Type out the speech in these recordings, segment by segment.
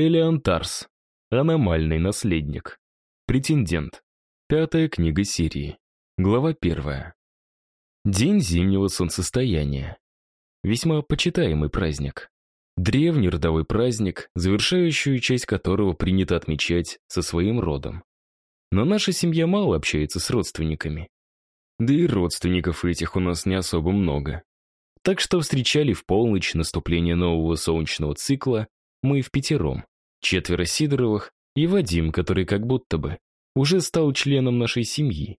Элиан Тарс. Аномальный наследник. Претендент. Пятая книга серии. Глава первая. День зимнего солнцестояния. Весьма почитаемый праздник. Древний родовой праздник, завершающую часть которого принято отмечать со своим родом. Но наша семья мало общается с родственниками. Да и родственников этих у нас не особо много. Так что встречали в полночь наступление нового солнечного цикла мы в пятером. Четверо Сидоровых и Вадим, который как будто бы уже стал членом нашей семьи.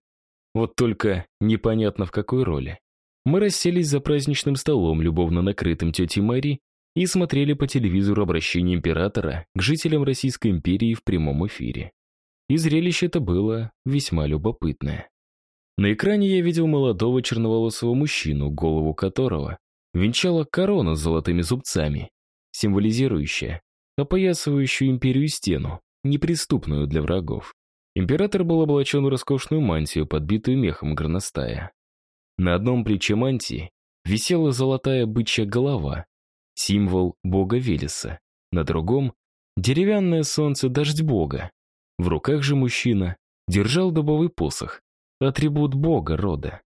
Вот только непонятно в какой роли. Мы расселись за праздничным столом, любовно накрытым тетей Мари, и смотрели по телевизору обращение императора к жителям Российской империи в прямом эфире. И зрелище это было весьма любопытное. На экране я видел молодого черноволосого мужчину, голову которого венчала корона с золотыми зубцами, символизирующая опоясывающую империю стену, неприступную для врагов. Император был облачен в роскошную мантию, подбитую мехом горностая. На одном плече мантии висела золотая бычья голова, символ бога Велеса, на другом — деревянное солнце дождь бога. В руках же мужчина держал дубовый посох, атрибут бога рода.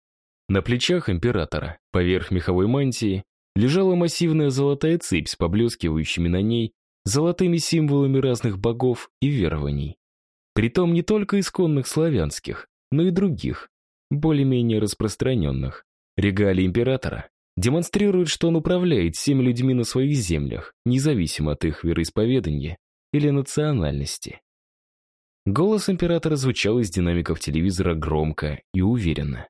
На плечах императора, поверх меховой мантии, лежала массивная золотая цепь с поблескивающими на ней золотыми символами разных богов и верований. Притом не только исконных славянских, но и других, более-менее распространенных. Регалии императора демонстрируют, что он управляет всеми людьми на своих землях, независимо от их вероисповедания или национальности. Голос императора звучал из динамиков телевизора громко и уверенно.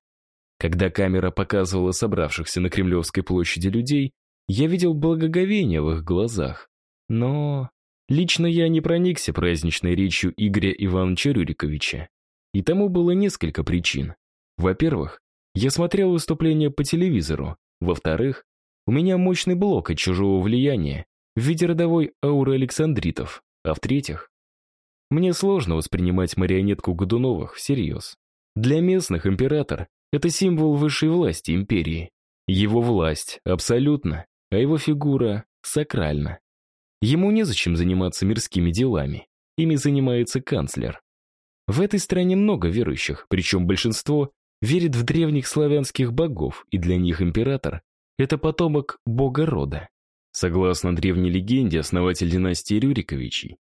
Когда камера показывала собравшихся на Кремлевской площади людей, я видел благоговение в их глазах. Но лично я не проникся праздничной речью Игоря Ивановича Рюриковича. И тому было несколько причин. Во-первых, я смотрел выступление по телевизору. Во-вторых, у меня мощный блок от чужого влияния в виде родовой ауры Александритов. А в-третьих, мне сложно воспринимать марионетку Годуновых всерьез. Для местных император — это символ высшей власти империи. Его власть абсолютно, а его фигура сакральна. Ему незачем заниматься мирскими делами. Ими занимается канцлер. В этой стране много верующих, причем большинство верит в древних славянских богов, и для них император — это потомок бога рода. Согласно древней легенде, основатель династии Рюриковичей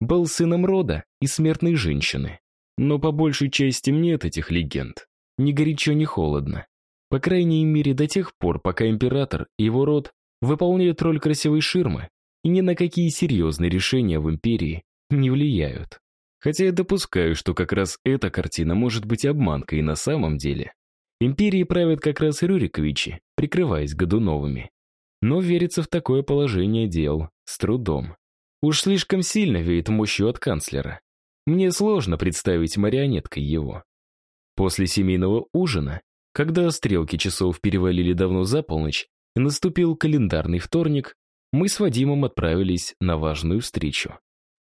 был сыном рода и смертной женщины. Но по большей части нет этих легенд. Ни горячо, ни холодно. По крайней мере, до тех пор, пока император и его род выполняют роль красивой ширмы и ни на какие серьезные решения в империи не влияют. Хотя я допускаю, что как раз эта картина может быть обманкой, и на самом деле империей правят как раз Рюриковичи, прикрываясь Годуновыми. Но верится в такое положение дел с трудом. Уж слишком сильно веет мощью от канцлера. Мне сложно представить марионеткой его. После семейного ужина, когда стрелки часов перевалили давно за полночь и наступил календарный вторник, мы с Вадимом отправились на важную встречу.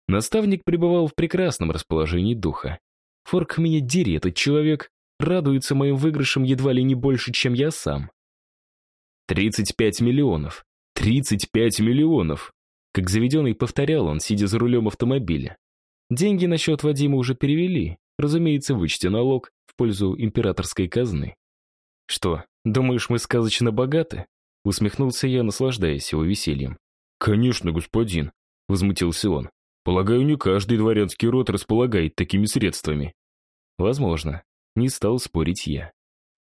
Наставник пребывал в прекрасном расположении духа. Форк меня дери, этот человек радуется моим выигрышам едва ли не больше, чем я сам. 35 миллионов. 35 миллионов. Как заведенный повторял он, сидя за рулем автомобиля. Деньги на счет Вадима уже перевели, разумеется, вычтя налог в пользу императорской казны. «Что, думаешь, мы сказочно богаты?» Усмехнулся я, наслаждаясь его весельем. «Конечно, господин», — возмутился он. «Полагаю, не каждый дворянский род располагает такими средствами». «Возможно». Не стал спорить я.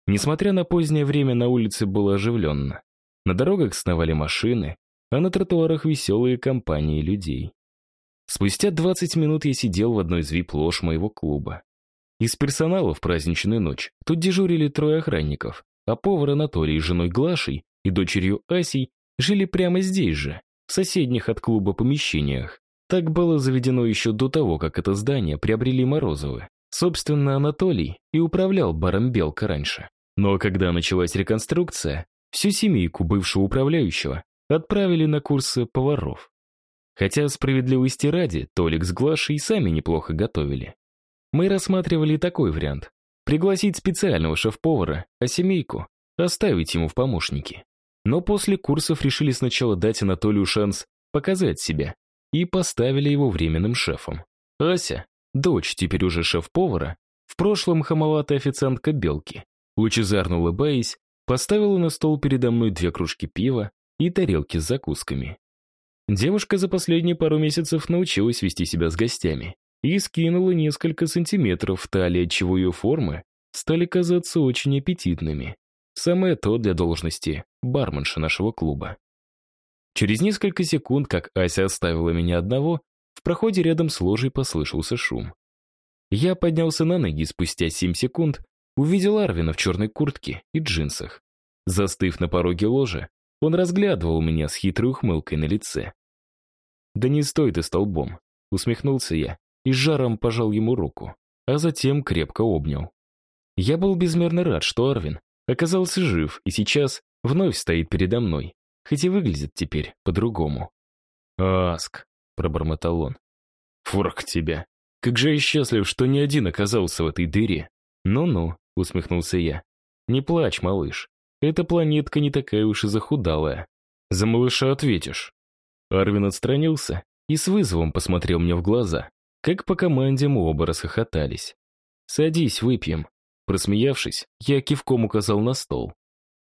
Несмотря на позднее время, на улице было оживленно. На дорогах сновали машины, а на тротуарах веселые компании людей. Спустя 20 минут я сидел в одной из вип-лож моего клуба. Из персонала в праздничную ночь тут дежурили трое охранников, а повар Анатолий с женой Глашей и дочерью Асей жили прямо здесь же, в соседних от клуба помещениях. Так было заведено еще до того, как это здание приобрели Морозовы. Собственно, Анатолий и управлял баром «Белка» раньше. Но когда началась реконструкция, всю семейку бывшего управляющего отправили на курсы поваров. Хотя, справедливости ради, Толик с Глашей сами неплохо готовили. Мы рассматривали такой вариант. Пригласить специального шеф-повара, а семейку оставить ему в помощники. Но после курсов решили сначала дать Анатолию шанс показать себя и поставили его временным шефом. Ася, дочь теперь уже шеф-повара, в прошлом хамоватая официантка Белки, лучезарно улыбаясь, поставила на стол передо мной две кружки пива и тарелки с закусками. Девушка за последние пару месяцев научилась вести себя с гостями и скинула несколько сантиметров в талии, отчего ее формы стали казаться очень аппетитными. Самое то для должности барменша нашего клуба. Через несколько секунд, как Ася оставила меня одного, в проходе рядом с ложей послышался шум. Я поднялся на ноги спустя семь секунд увидел Арвина в черной куртке и джинсах. Застыв на пороге ложи, он разглядывал меня с хитрой ухмылкой на лице. «Да не стой ты столбом», — усмехнулся я и с жаром пожал ему руку, а затем крепко обнял. Я был безмерно рад, что Арвин оказался жив и сейчас вновь стоит передо мной, хоть и выглядит теперь по-другому. «Аск», — пробормотал он, — «фурк тебя! Как же я счастлив, что ни один оказался в этой дыре!» «Ну-ну», — усмехнулся я, — «не плачь, малыш, эта планетка не такая уж и захудалая. За малыша ответишь». Арвин отстранился и с вызовом посмотрел мне в глаза. Как по команде мы оба расхохотались. «Садись, выпьем». Просмеявшись, я кивком указал на стол.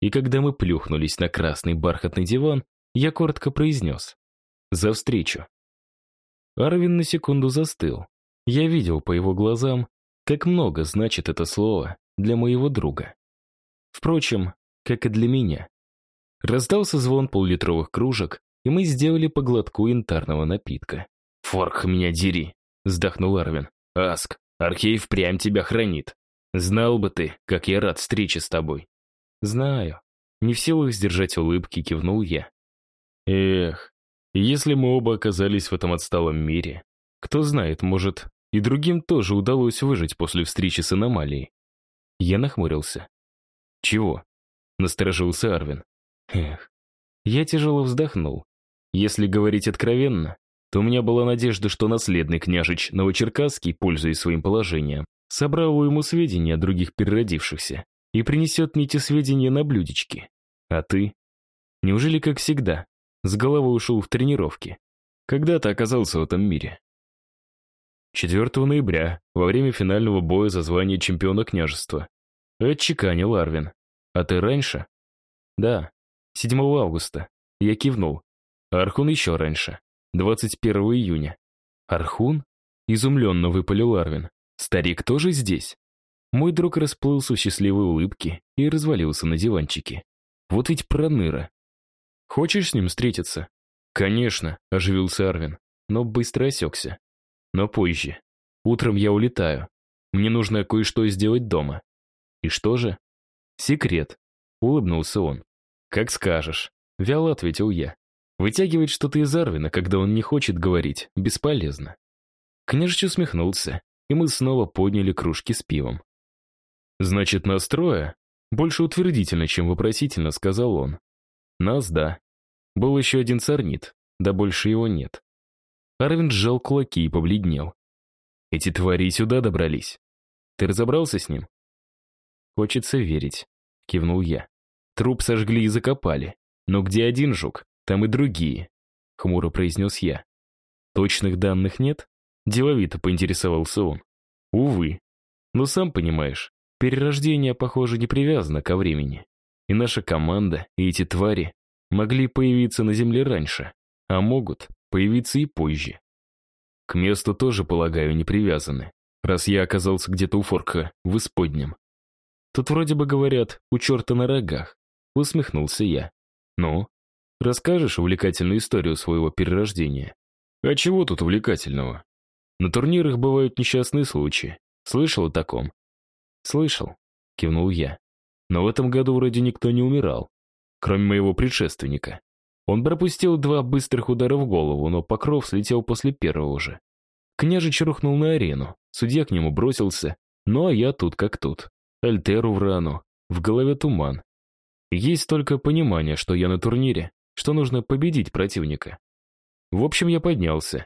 И когда мы плюхнулись на красный бархатный диван, я коротко произнес «За встречу». Арвин на секунду застыл. Я видел по его глазам, как много значит это слово для моего друга. Впрочем, как и для меня. Раздался звон поллитровых кружек, и мы сделали по глотку янтарного напитка. «Форк, меня дери!» — вздохнул Арвин. «Аск, Архей впрямь тебя хранит. Знал бы ты, как я рад встрече с тобой». «Знаю». Не в силах сдержать улыбки, кивнул я. «Эх, если мы оба оказались в этом отсталом мире, кто знает, может, и другим тоже удалось выжить после встречи с аномалией». Я нахмурился. «Чего?» — насторожился Арвин. «Эх». Я тяжело вздохнул. Если говорить откровенно, то у меня была надежда, что наследный княжич Новочеркасский, пользуясь своим положением, собрал у ему сведения о других переродившихся и принесет мне эти сведения на блюдечке. А ты? Неужели, как всегда, с головой ушел в тренировки? Когда ты оказался в этом мире? 4 ноября, во время финального боя за звание чемпиона княжества. Отчеканил Арвин. А ты раньше? Да, 7 августа. Я кивнул. Архун еще раньше. 21 июня. Архун? Изумленно выпалил Арвин. Старик тоже здесь? Мой друг расплылся в счастливой улыбке и развалился на диванчике. Вот ведь проныра. Хочешь с ним встретиться? Конечно, оживился Арвин, но быстро осекся. Но позже. Утром я улетаю. Мне нужно кое-что сделать дома. И что же? Секрет. Улыбнулся он. Как скажешь. Вяло ответил я. Вытягивать что-то из Арвина, когда он не хочет говорить, бесполезно. Княжич усмехнулся, и мы снова подняли кружки с пивом. «Значит, настроя?» Больше утвердительно, чем вопросительно, сказал он. «Нас, да. Был еще один царнит, да больше его нет». Арвин сжал кулаки и побледнел. «Эти твари сюда добрались. Ты разобрался с ним?» «Хочется верить», — кивнул я. «Труп сожгли и закопали. Но где один жук, там и другие», — хмуро произнес я. «Точных данных нет?» — деловито поинтересовался он. «Увы. Но сам понимаешь, перерождение, похоже, не привязано ко времени. И наша команда, и эти твари могли появиться на Земле раньше, а могут появиться и позже. К месту тоже, полагаю, не привязаны, раз я оказался где-то у Форка, в Исподнем. Тут вроде бы говорят, у черта на рогах. Усмехнулся я. Ну, Расскажешь увлекательную историю своего перерождения? А чего тут увлекательного? На турнирах бывают несчастные случаи. Слышал о таком? Слышал, кивнул я. Но в этом году вроде никто не умирал, кроме моего предшественника. Он пропустил два быстрых удара в голову, но покров слетел после первого же. Княжич рухнул на арену, судья к нему бросился, ну а я тут как тут. Альтеру в рану, в голове туман. Есть только понимание, что я на турнире, что нужно победить противника. В общем, я поднялся.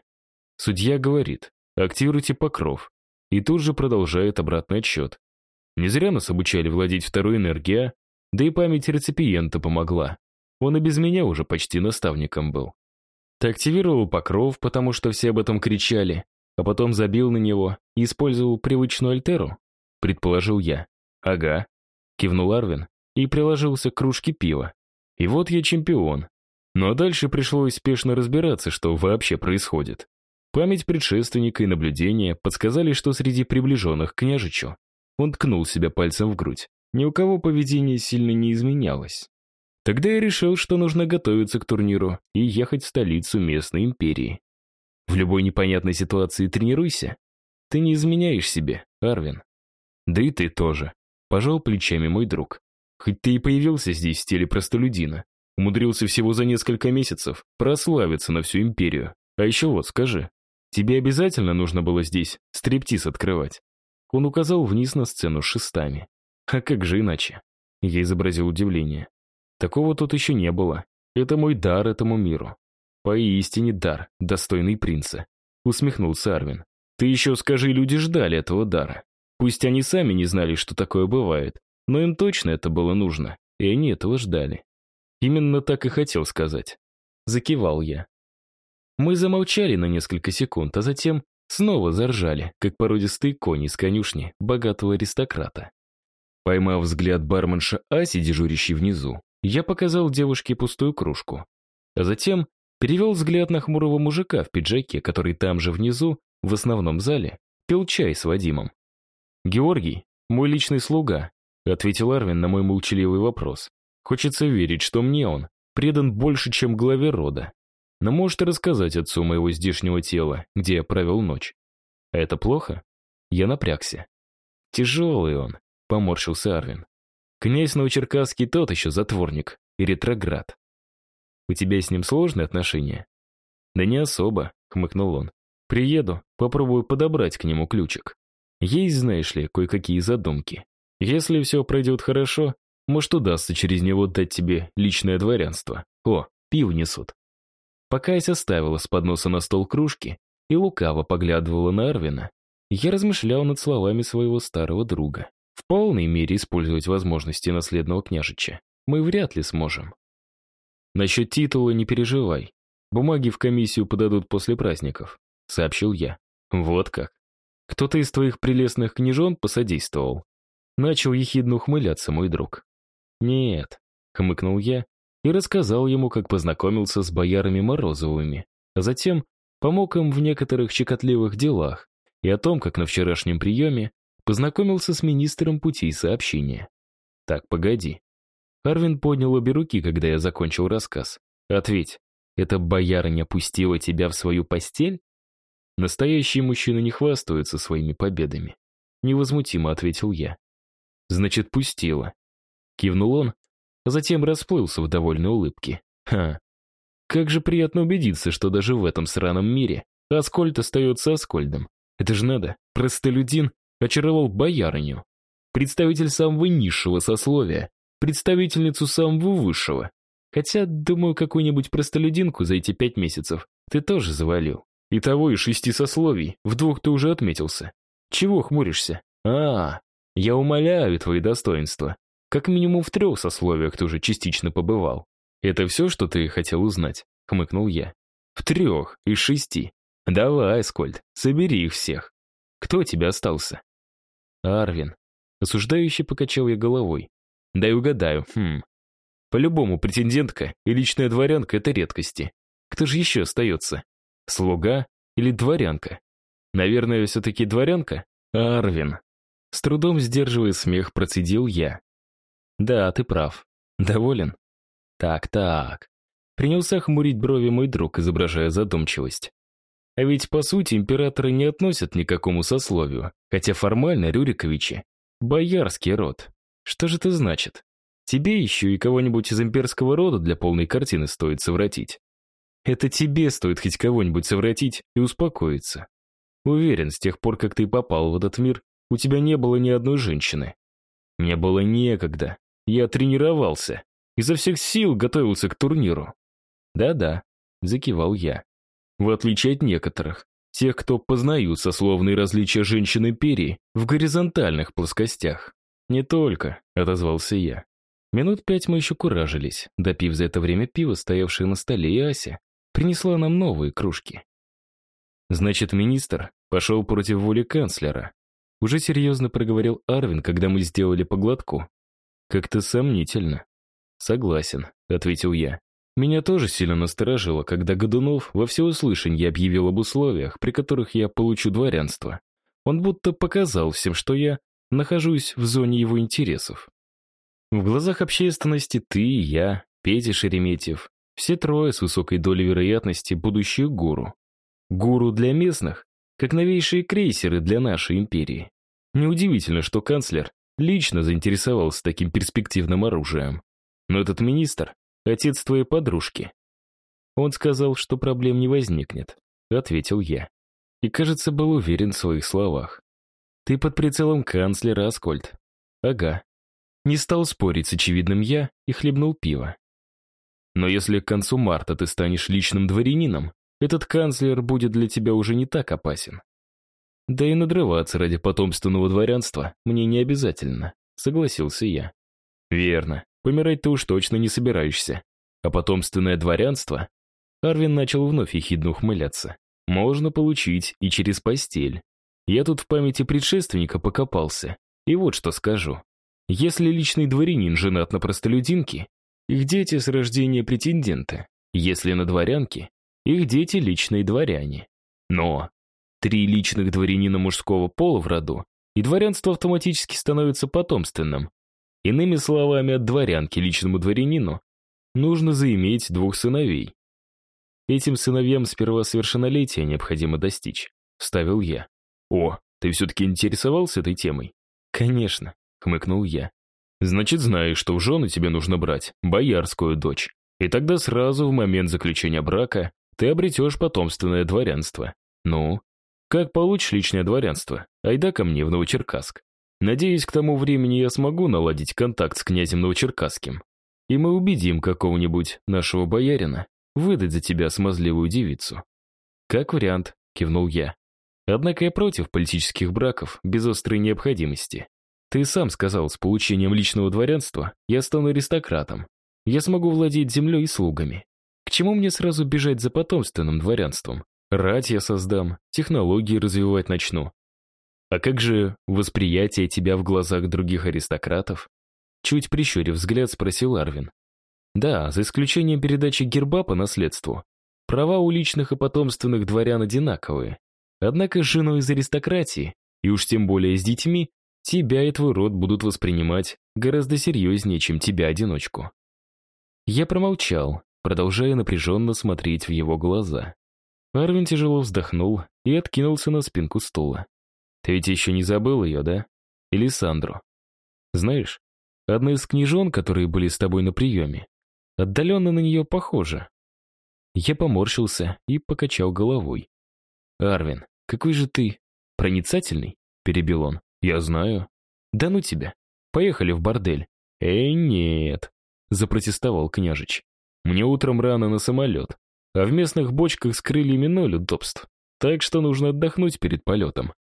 Судья говорит, активируйте покров. И тут же продолжает обратный отсчет. Не зря нас обучали владеть второй энергией, да и память реципиента помогла. Он и без меня уже почти наставником был. Ты активировал покров, потому что все об этом кричали, а потом забил на него и использовал привычную альтеру? Предположил я. Ага. Кивнул Арвин и приложился к кружке пива. И вот я чемпион. Но дальше пришлось спешно разбираться, что вообще происходит. Память предшественника и наблюдения подсказали, что среди приближенных к княжичу он ткнул себя пальцем в грудь. Ни у кого поведение сильно не изменялось. Тогда я решил, что нужно готовиться к турниру и ехать в столицу местной империи. В любой непонятной ситуации тренируйся. Ты не изменяешь себе, Арвин. Да и ты тоже. Пожал плечами мой друг. Хоть ты и появился здесь в стиле простолюдина, умудрился всего за несколько месяцев прославиться на всю империю. А еще вот, скажи, тебе обязательно нужно было здесь стриптиз открывать? Он указал вниз на сцену с шестами. А как же иначе? Я изобразил удивление. Такого тут еще не было. Это мой дар этому миру. Поистине дар, достойный принца. Усмехнулся Арвин. Ты еще скажи, люди ждали этого дара. Пусть они сами не знали, что такое бывает, но им точно это было нужно, и они этого ждали. Именно так и хотел сказать. Закивал я. Мы замолчали на несколько секунд, а затем снова заржали, как породистые кони с конюшни богатого аристократа. Поймав взгляд барменша Аси, дежурящей внизу, я показал девушке пустую кружку. А затем перевел взгляд на хмурого мужика в пиджаке, который там же внизу, в основном зале, пил чай с Вадимом. «Георгий, мой личный слуга», — ответил Арвин на мой молчаливый вопрос. «Хочется верить, что мне он предан больше, чем главе рода. Но может и рассказать отцу моего здешнего тела, где я провел ночь. Это плохо?» Я напрягся. «Тяжелый он», — поморщился Арвин. «Князь Новочеркасский тот еще затворник и ретроград. У тебя с ним сложные отношения?» «Да не особо», — хмыкнул он. «Приеду, попробую подобрать к нему ключик. Есть, знаешь ли, кое-какие задумки. Если все пройдет хорошо, может, удастся через него дать тебе личное дворянство. О, пиво несут. Пока я ставила с подноса на стол кружки и лукаво поглядывала на Арвина, я размышлял над словами своего старого друга. В полной мере использовать возможности наследного княжича мы вряд ли сможем. Насчет титула не переживай. Бумаги в комиссию подадут после праздников, сообщил я. Вот как. Кто-то из твоих прелестных княжон посодействовал. Начал ехидно ухмыляться мой друг. Нет, хмыкнул я и рассказал ему, как познакомился с боярами Морозовыми, а затем помог им в некоторых щекотливых делах и о том, как на вчерашнем приеме познакомился с министром путей сообщения. Так, погоди. Арвин поднял обе руки, когда я закончил рассказ. Ответь, эта боярыня пустила тебя в свою постель? Настоящие мужчины не хвастаются своими победами. Невозмутимо ответил я. Значит, пустила. Кивнул он, затем расплылся в довольной улыбке. Ха. Как же приятно убедиться, что даже в этом сраном мире Аскольд остается Аскольдом. Это же надо, простолюдин очаровал боярыню. Представитель самого низшего сословия, представительницу самого высшего. Хотя, думаю, какую-нибудь простолюдинку за эти пять месяцев ты тоже завалил. И того и шести сословий, в двух ты уже отметился. Чего хмуришься? А, я умоляю твои достоинства. Как минимум в трех сословиях ты уже частично побывал. Это все, что ты хотел узнать? Хмыкнул я. В трех из шести. Давай, Скольд, собери их всех. Кто тебе остался? Арвин. Осуждающе покачал я головой. Дай угадаю, хм. По-любому претендентка и личная дворянка — это редкости. Кто же еще остается? Слуга или дворянка? Наверное, все-таки дворянка? Арвин. С трудом сдерживая смех, процедил я. Да, ты прав. Доволен? Так-так. Принялся хмурить брови мой друг, изображая задумчивость. А ведь, по сути, императоры не относят ни к какому сословию, хотя формально Рюриковичи — боярский род. Что же это значит? Тебе еще и кого-нибудь из имперского рода для полной картины стоит совратить. Это тебе стоит хоть кого-нибудь совратить и успокоиться. Уверен, с тех пор, как ты попал в этот мир, у тебя не было ни одной женщины. Мне было некогда. Я тренировался. Изо всех сил готовился к турниру. Да-да, закивал я. В отличие от некоторых, тех, кто познают сословные различия женщин империи в горизонтальных плоскостях. Не только, отозвался я. Минут пять мы еще куражились, допив за это время пиво, стоявшее на столе, и Ася принесла нам новые кружки. Значит, министр пошел против воли канцлера. Уже серьезно проговорил Арвин, когда мы сделали поглотку. Как-то сомнительно. Согласен, ответил я. Меня тоже сильно насторожило, когда Годунов во всеуслышание объявил об условиях, при которых я получу дворянство. Он будто показал всем, что я нахожусь в зоне его интересов. В глазах общественности ты, я, Петя Шереметьев, все трое с высокой долей вероятности будущих гуру. Гуру для местных, как новейшие крейсеры для нашей империи. Неудивительно, что канцлер лично заинтересовался таким перспективным оружием. Но этот министр — отец твоей подружки. Он сказал, что проблем не возникнет, ответил я. И, кажется, был уверен в своих словах. Ты под прицелом канцлера, Аскольд. Ага. Не стал спорить с очевидным я и хлебнул пиво. Но если к концу марта ты станешь личным дворянином, этот канцлер будет для тебя уже не так опасен. Да и надрываться ради потомственного дворянства мне не обязательно, согласился я. Верно, помирать ты уж точно не собираешься. А потомственное дворянство? Арвин начал вновь ехидно ухмыляться. Можно получить и через постель. Я тут в памяти предшественника покопался. И вот что скажу. Если личный дворянин женат на простолюдинке, их дети с рождения претенденты. Если на дворянке, их дети личные дворяне. Но три личных дворянина мужского пола в роду, и дворянство автоматически становится потомственным. Иными словами, от дворянки личному дворянину нужно заиметь двух сыновей. Этим сыновьям сперва совершеннолетия необходимо достичь, вставил я. О, ты все-таки интересовался этой темой? Конечно, хмыкнул я. Значит, знаешь, что в жены тебе нужно брать боярскую дочь. И тогда сразу в момент заключения брака ты обретешь потомственное дворянство. Ну, как получишь личное дворянство? Айда ко мне в Новочеркасск. Надеюсь, к тому времени я смогу наладить контакт с князем Новочеркасским. И мы убедим какого-нибудь нашего боярина выдать за тебя смазливую девицу. Как вариант, кивнул я. Однако я против политических браков без острой необходимости. Ты сам сказал, с получением личного дворянства я стану аристократом. Я смогу владеть землей и слугами. К чему мне сразу бежать за потомственным дворянством? Рать я создам, технологии развивать начну. А как же восприятие тебя в глазах других аристократов? Чуть прищурив взгляд, спросил Арвин. Да, за исключением передачи герба по наследству. Права у личных и потомственных дворян одинаковые. Однако с женой из аристократии, и уж тем более с детьми, тебя и твой род будут воспринимать гораздо серьезнее, чем тебя-одиночку. Я промолчал, продолжая напряженно смотреть в его глаза. Арвин тяжело вздохнул и откинулся на спинку стула. «Ты ведь еще не забыл ее, да? Или Сандру? Знаешь, одна из княжон, которые были с тобой на приеме, отдаленно на нее похожа». Я поморщился и покачал головой. «Арвин, какой же ты проницательный?» — перебил он. «Я знаю». «Да ну тебя. Поехали в бордель». «Эй, нет», — запротестовал княжич. «Мне утром рано на самолет, а в местных бочках с крыльями ноль удобств, так что нужно отдохнуть перед полетом».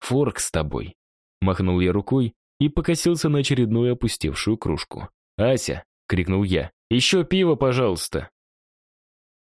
«Форк с тобой», — махнул я рукой и покосился на очередную опустевшую кружку. «Ася!» — крикнул я. «Еще пиво, пожалуйста!»